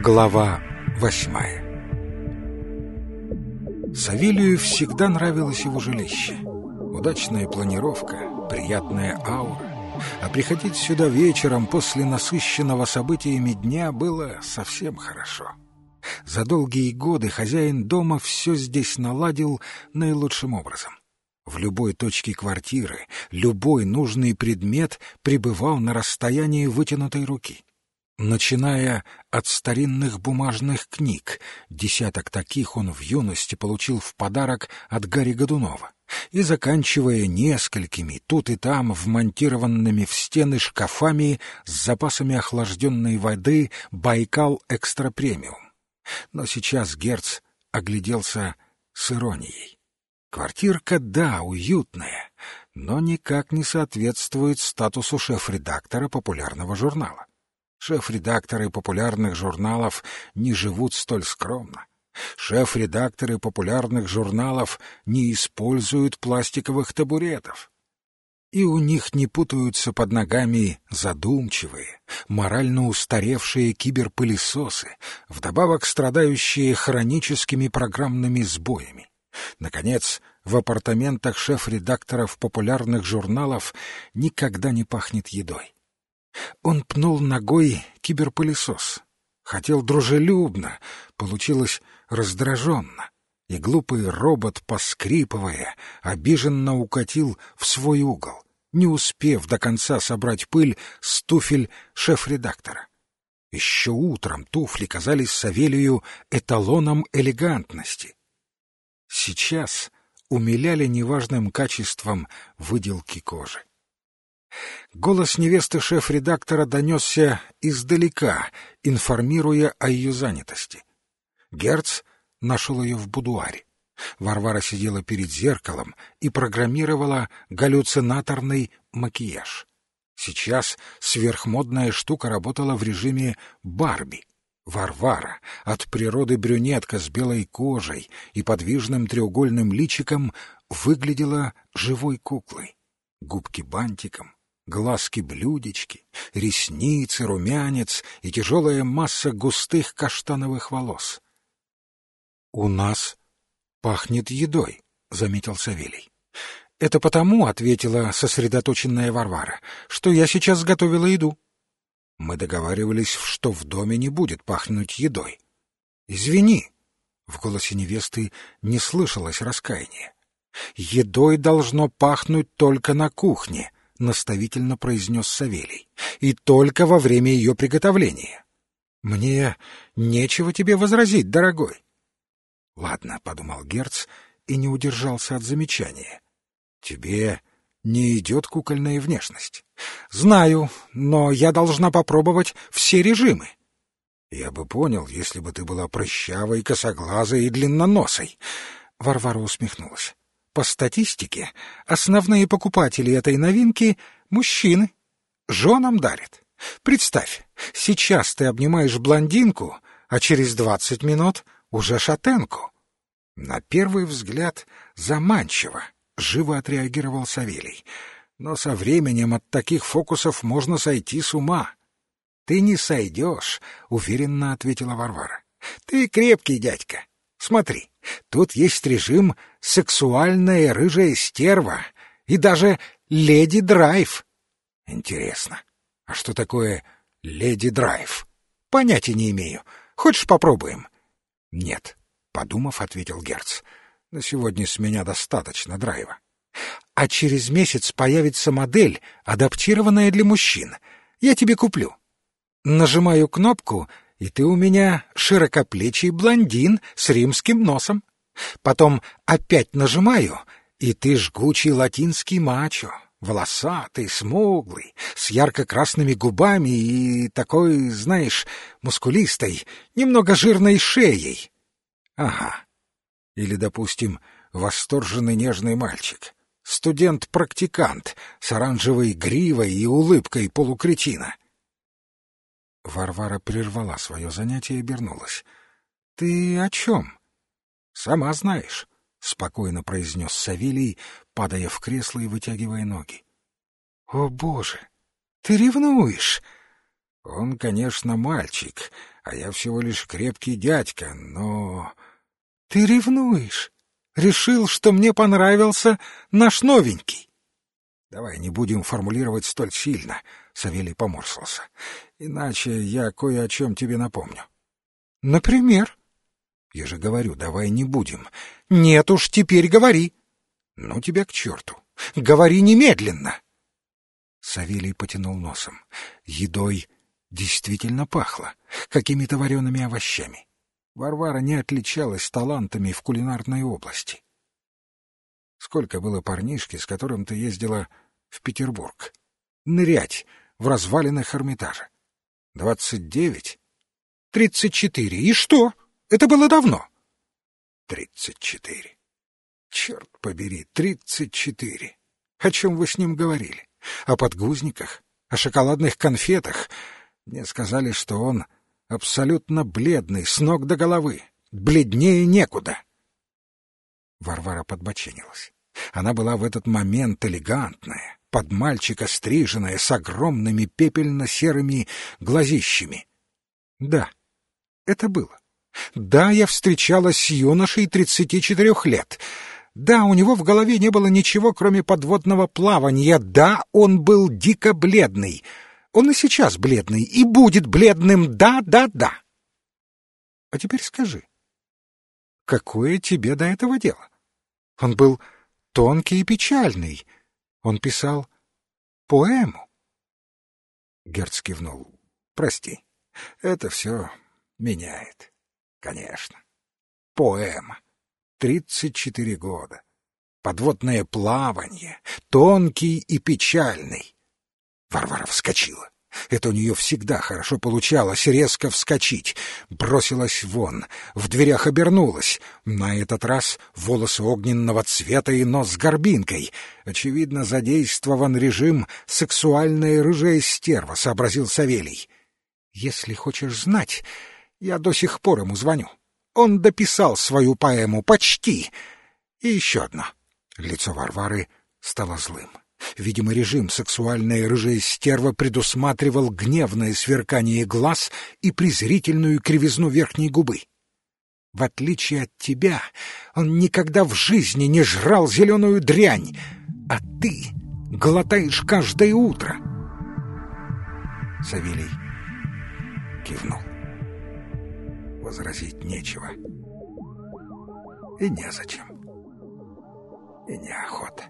Глава восьмая Савелию всегда нравилось его жилище. Удачная планировка, приятная аура. А приходить сюда вечером после насыщенного событиями дня было совсем хорошо. За долгие годы хозяин дома все здесь наладил наилучшим образом. В любой точке квартиры любой нужный предмет пребывал на расстоянии вытянутой руки. Начиная от старинных бумажных книг, десяток таких он в юности получил в подарок от Гарри Годунова, и заканчивая несколькими тут и там вмонтированными в стены шкафами с запасами охлажденной воды «Байкал Экстра Премиум». Но сейчас Герц огляделся с иронией. Квартирка, да, уютная, но никак не соответствует статусу шеф-редактора популярного журнала. Шеф-редакторы популярных журналов не живут столь скромно. Шеф-редакторы популярных журналов не используют пластиковых табуретов. И у них не путаются под ногами задумчивые, морально устаревшие киберпылесосы, вдобавок страдающие хроническими программными сбоями. Наконец, в апартаментах шеф-редакторов популярных журналов никогда не пахнет едой. Он пнул ногой киберпылесос. Хотел дружелюбно, получилось раздраженно. И глупый робот, поскрипывая, обиженно укатил в свой угол, не успев до конца собрать пыль с туфель шеф-редактора. Еще утром туфли казались Савелию эталоном элегантности. Сейчас умиляли неважным качеством выделки кожи. Голос невесты шеф-редактора донесся издалека, информируя о ее занятости. Герц нашел ее в будуаре. Варвара сидела перед зеркалом и программировала галлюцинаторный макияж. Сейчас сверхмодная штука работала в режиме Барби. Варвара, от природы брюнетка с белой кожей и подвижным треугольным личиком, выглядела живой куклой. Губки бантиком, глазки-блюдечки, ресницы, румянец и тяжелая масса густых каштановых волос. — У нас пахнет едой, — заметил Савелий. — Это потому, — ответила сосредоточенная Варвара, — что я сейчас готовила еду. Мы договаривались, что в доме не будет пахнуть едой. — Извини. В голосе невесты не слышалось раскаяния. Едой должно пахнуть только на кухне, — наставительно произнес Савелий, — «и только во время ее приготовления. Мне нечего тебе возразить, дорогой». «Ладно», — подумал Герц и не удержался от замечания. «Тебе не идет кукольная внешность». «Знаю, но я должна попробовать все режимы». «Я бы понял, если бы ты была прыщавой, косоглазой и длинноносой». Варвара усмехнулась. По статистике, основные покупатели этой новинки — мужчины. Женам дарят. Представь, сейчас ты обнимаешь блондинку, а через двадцать минут уже шатенку. На первый взгляд заманчиво, живо отреагировал Савелий. Но со временем от таких фокусов можно сойти с ума. Ты не сойдешь, уверенно ответила Варвара. Ты крепкий дядька. Смотри, тут есть режим «сексуальная рыжая стерва» и даже «леди драйв». Интересно, а что такое «леди драйв»? Понятия не имею. Хочешь, попробуем? Нет, подумав, ответил Герц. На сегодня с меня достаточно драйва. А через месяц появится модель, адаптированная для мужчин. Я тебе куплю. Нажимаю кнопку — и ты у меня широкоплечий блондин с римским носом. Потом опять нажимаю, и ты жгучий латинский мачо, волосатый, смуглый, с ярко-красными губами и такой, знаешь, мускулистой, немного жирной шеей. Ага. Или, допустим, восторженный нежный мальчик, студент-практикант с оранжевой гривой и улыбкой полукретина — Варвара прервала свое занятие и обернулась. — Ты о чем? — Сама знаешь, — спокойно произнес Савелий, падая в кресло и вытягивая ноги. — О, Боже! Ты ревнуешь! Он, конечно, мальчик, а я всего лишь крепкий дядька, но... Ты ревнуешь? Решил, что мне понравился наш новенький? Давай не будем формулировать столь сильно, — Савелий поморщился. Иначе я кое о чем тебе напомню. Например? Я же говорю, давай не будем. Нет уж, теперь говори. Ну тебя к черту. Говори немедленно. Савелий потянул носом. Едой действительно пахло, какими-то вареными овощами. Варвара не отличалась талантами в кулинарной области. Сколько было парнишки, с которым ты ездила в Петербург? Нырять в развалинах Эрмитажа. Двадцать девять? Тридцать четыре. И что? Это было давно. Тридцать четыре. Черт побери, тридцать четыре. О чем вы с ним говорили? О подгузниках? О шоколадных конфетах? Мне сказали, что он абсолютно бледный, с ног до головы. Бледнее некуда. Варвара подбоченилась. Она была в этот момент элегантная, под мальчика стриженная, с огромными пепельно-серыми глазищами. Да, это было. Да, я встречалась с юношей тридцати четырех лет. Да, у него в голове не было ничего, кроме подводного плавания. Да, он был дико бледный. Он и сейчас бледный, и будет бледным. Да, да, да. А теперь скажи, какое тебе до этого дело? Он был тонкий и печальный. Он писал поэму. Герц кивнул. Прости, это все меняет. Конечно. Поэма. Тридцать четыре года. Подводное плавание. Тонкий и печальный. Варвара вскочила. Это у нее всегда хорошо получалось резко вскочить. Бросилась вон, в дверях обернулась. На этот раз волосы огненного цвета и нос с горбинкой. Очевидно, задействован режим «сексуальная рыжая стерва», — сообразил Савелий. «Если хочешь знать, я до сих пор ему звоню. Он дописал свою поэму почти. И еще одно». Лицо Варвары стало злым. Видимо, режим «сексуальная рыжая стерва» предусматривал гневное сверкание глаз и презрительную кривизну верхней губы. В отличие от тебя, он никогда в жизни не жрал зеленую дрянь, а ты глотаешь каждое утро. Савелий кивнул. Возразить нечего. И незачем. И неохота.